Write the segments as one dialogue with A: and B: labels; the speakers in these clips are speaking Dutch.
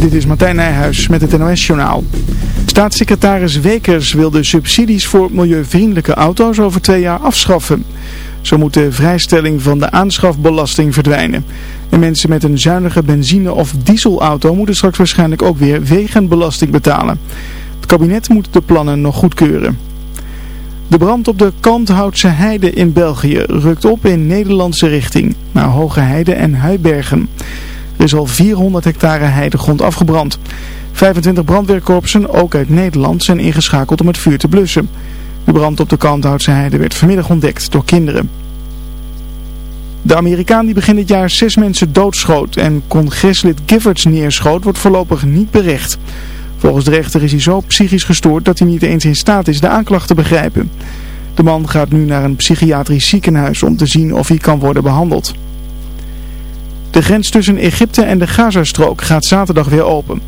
A: Dit is Martijn Nijhuis met het NOS-journaal. Staatssecretaris Wekers wil de subsidies voor milieuvriendelijke auto's over twee jaar afschaffen. Zo moet de vrijstelling van de aanschafbelasting verdwijnen. En mensen met een zuinige benzine- of dieselauto moeten straks waarschijnlijk ook weer wegenbelasting betalen. Het kabinet moet de plannen nog goedkeuren. De brand op de Kanthoutse Heide in België rukt op in Nederlandse richting, naar Hoge Heide en Huibergen. Er is al 400 hectare heidegrond afgebrand. 25 brandweerkorpsen, ook uit Nederland, zijn ingeschakeld om het vuur te blussen. De brand op de Kanthoutse Heide werd vanmiddag ontdekt door kinderen. De Amerikaan die begin dit jaar zes mensen doodschoot en congreslid Giffords neerschoot, wordt voorlopig niet berecht. Volgens de rechter is hij zo psychisch gestoord dat hij niet eens in staat is de aanklacht te begrijpen. De man gaat nu naar een psychiatrisch ziekenhuis om te zien of hij kan worden behandeld. De grens tussen Egypte en de Gazastrook gaat zaterdag weer open.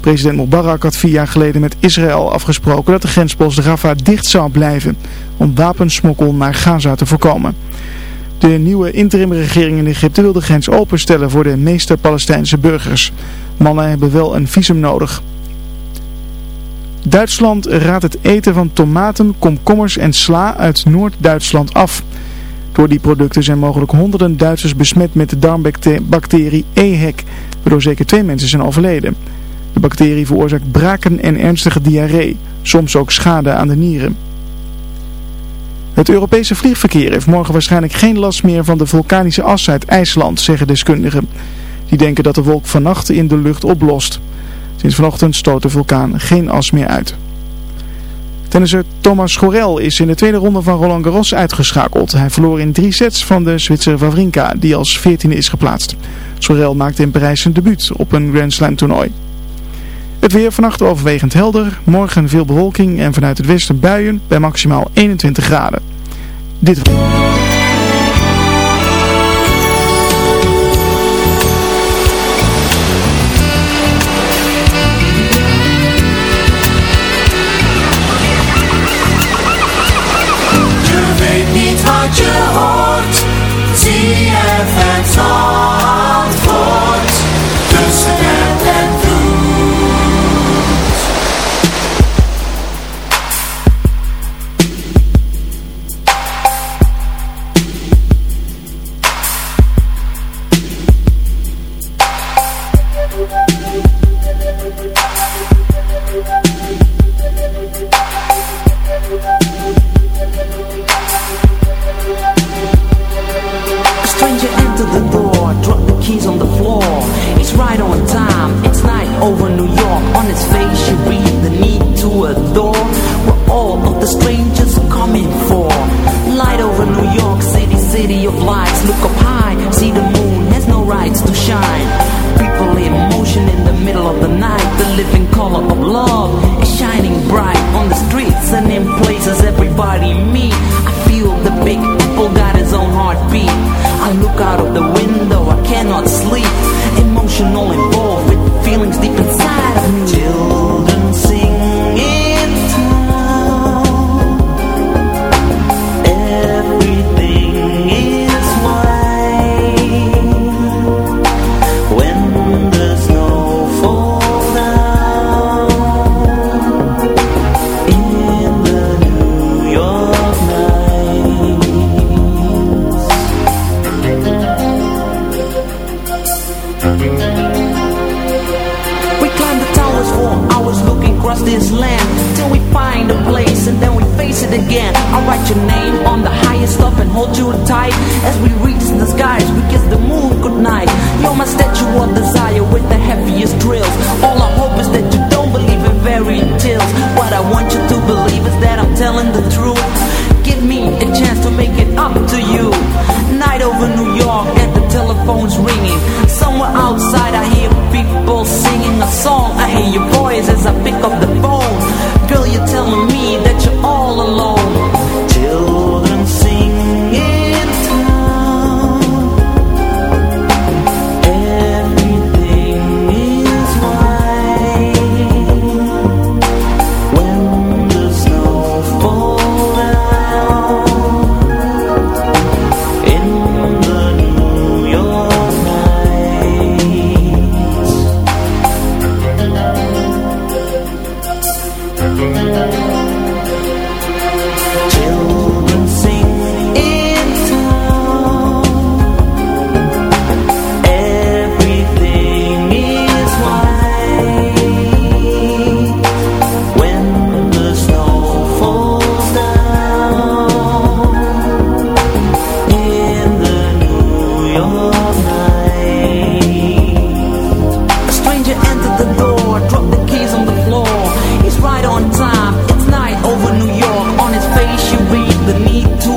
A: President Mubarak had vier jaar geleden met Israël afgesproken dat de grenspost Rafah dicht zou blijven om wapensmokkel naar Gaza te voorkomen. De nieuwe interimregering in Egypte wil de grens openstellen voor de meeste Palestijnse burgers. Mannen hebben wel een visum nodig. Duitsland raadt het eten van tomaten, komkommers en sla uit Noord-Duitsland af. Door die producten zijn mogelijk honderden Duitsers besmet met de darmbacterie EHEC, waardoor zeker twee mensen zijn overleden. De bacterie veroorzaakt braken en ernstige diarree, soms ook schade aan de nieren. Het Europese vliegverkeer heeft morgen waarschijnlijk geen last meer van de vulkanische as uit IJsland, zeggen deskundigen. Die denken dat de wolk vannacht in de lucht oplost. Sinds vanochtend stoot de vulkaan geen as meer uit. Tennisser Thomas Schorel is in de tweede ronde van Roland Garros uitgeschakeld. Hij verloor in drie sets van de Zwitser Wawrinka, die als veertiende is geplaatst. Schorel maakte in Parijs zijn debuut op een Grand Slam toernooi. Het weer vannacht overwegend helder, morgen veel bewolking en vanuit het westen buien bij maximaal 21 graden. Dit
B: ritme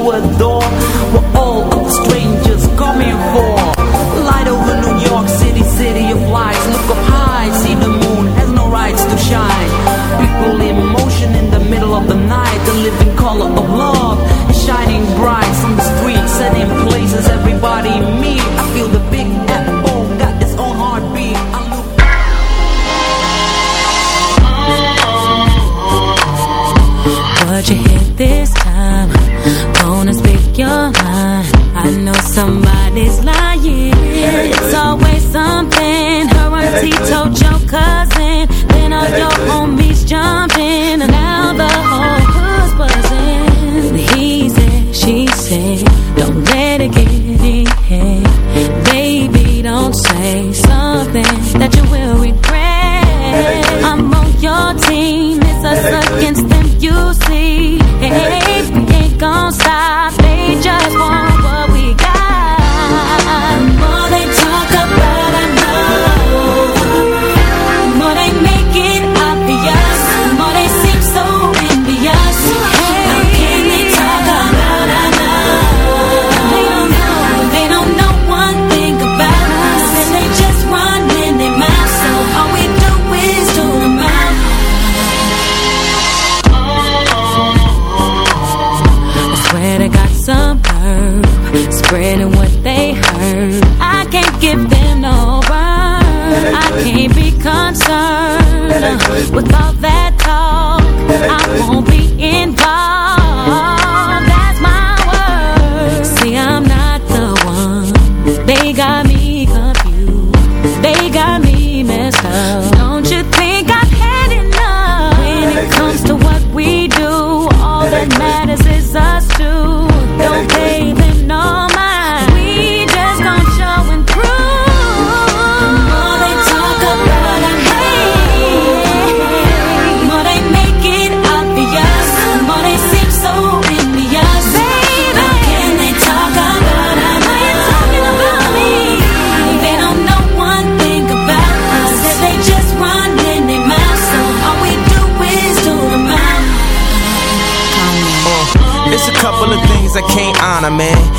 B: cuando this
C: town. man.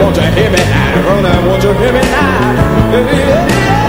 D: Won't you hear me now? Rona, won't you hear me now?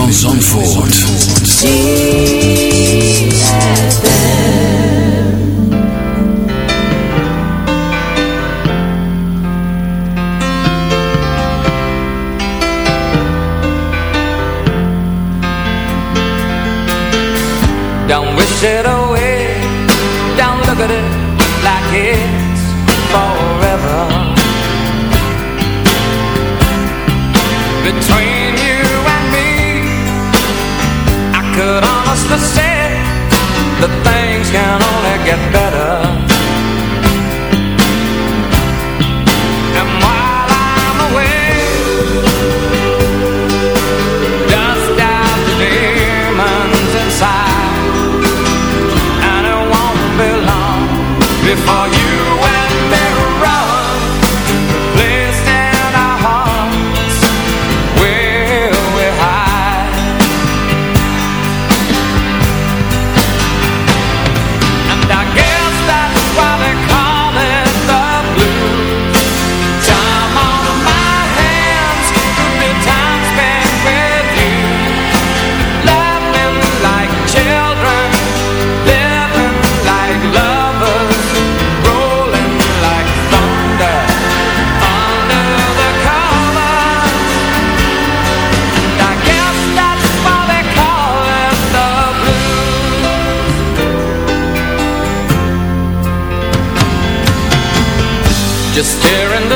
D: Van Zandvoort.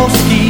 E: foschi.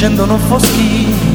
E: scendono foschi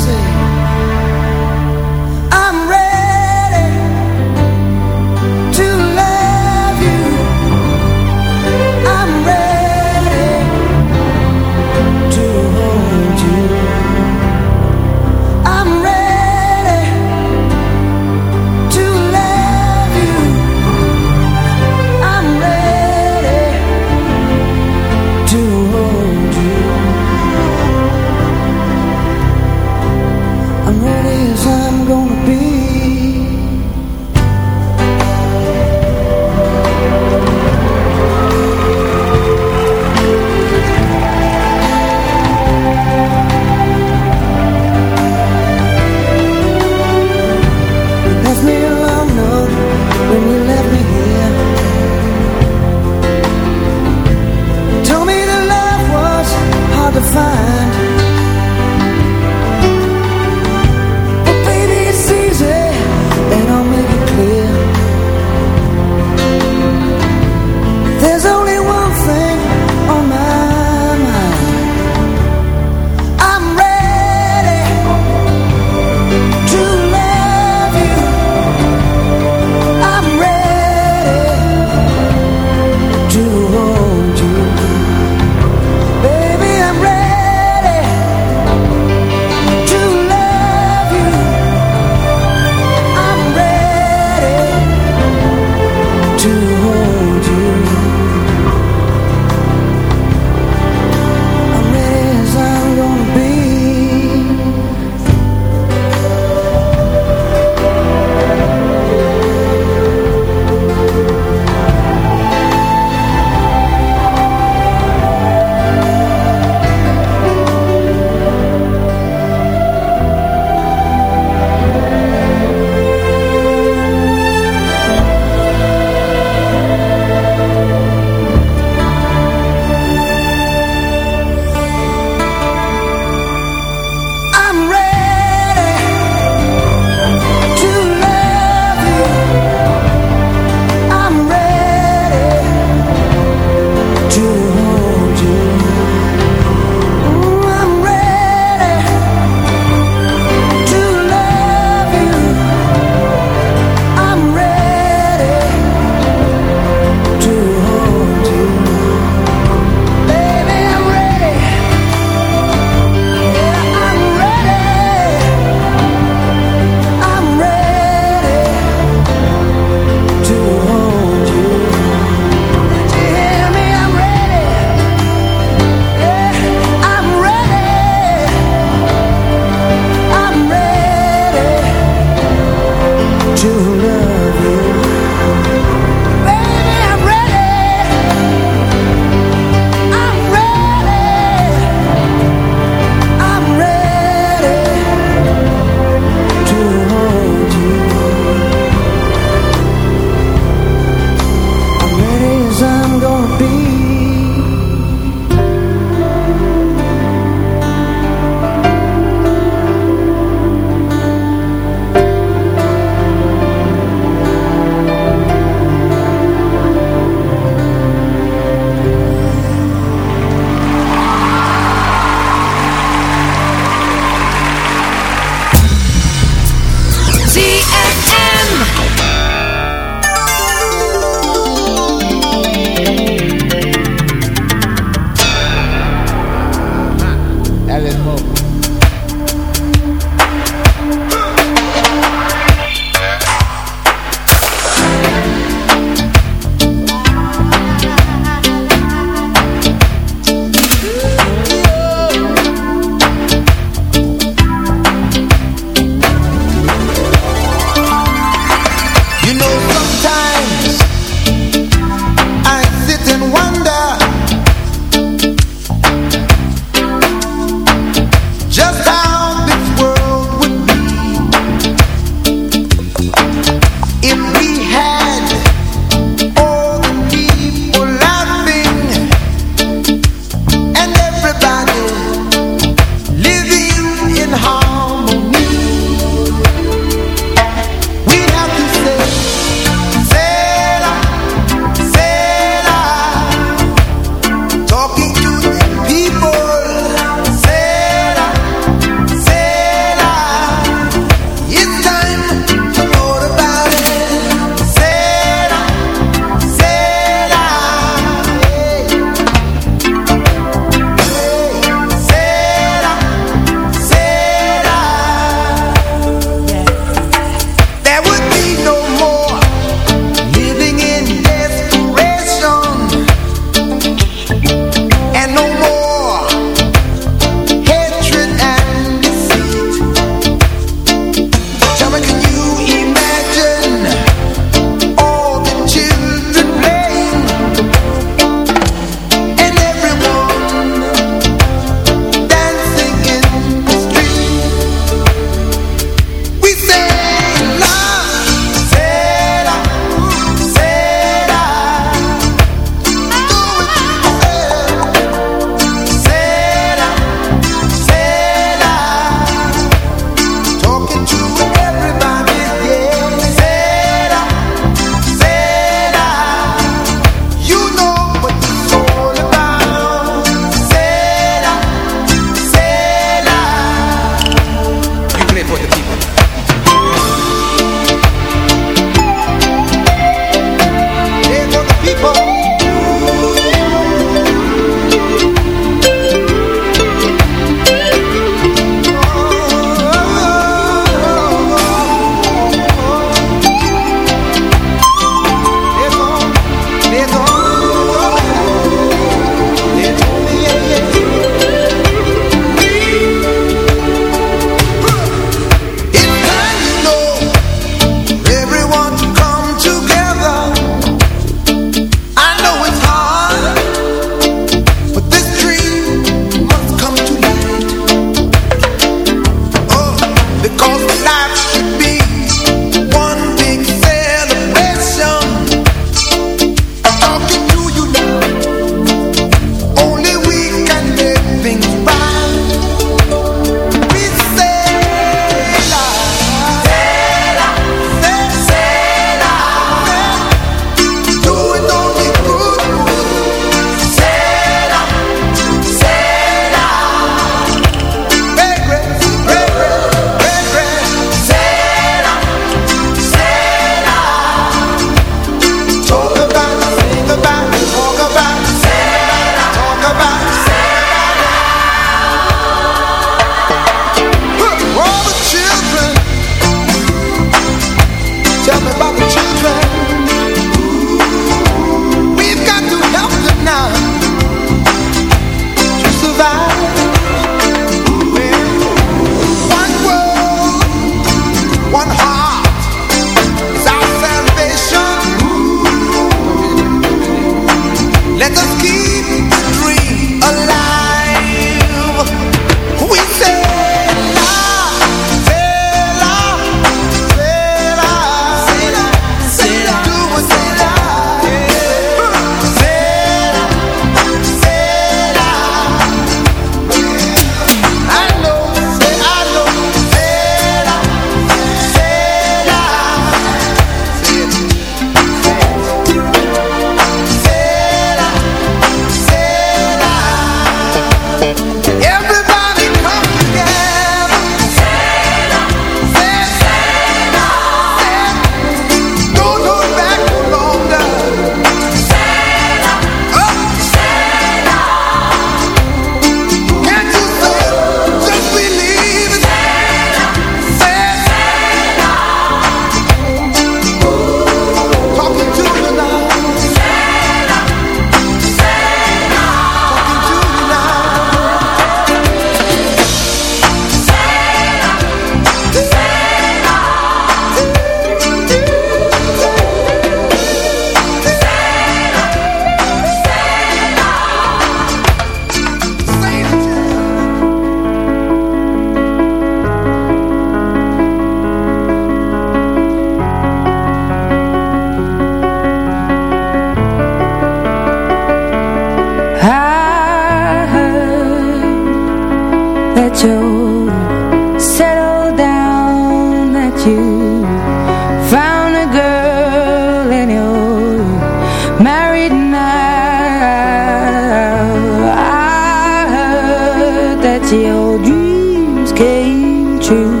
E: your dreams came true.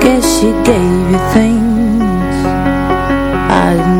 F: Guess
G: she gave you things I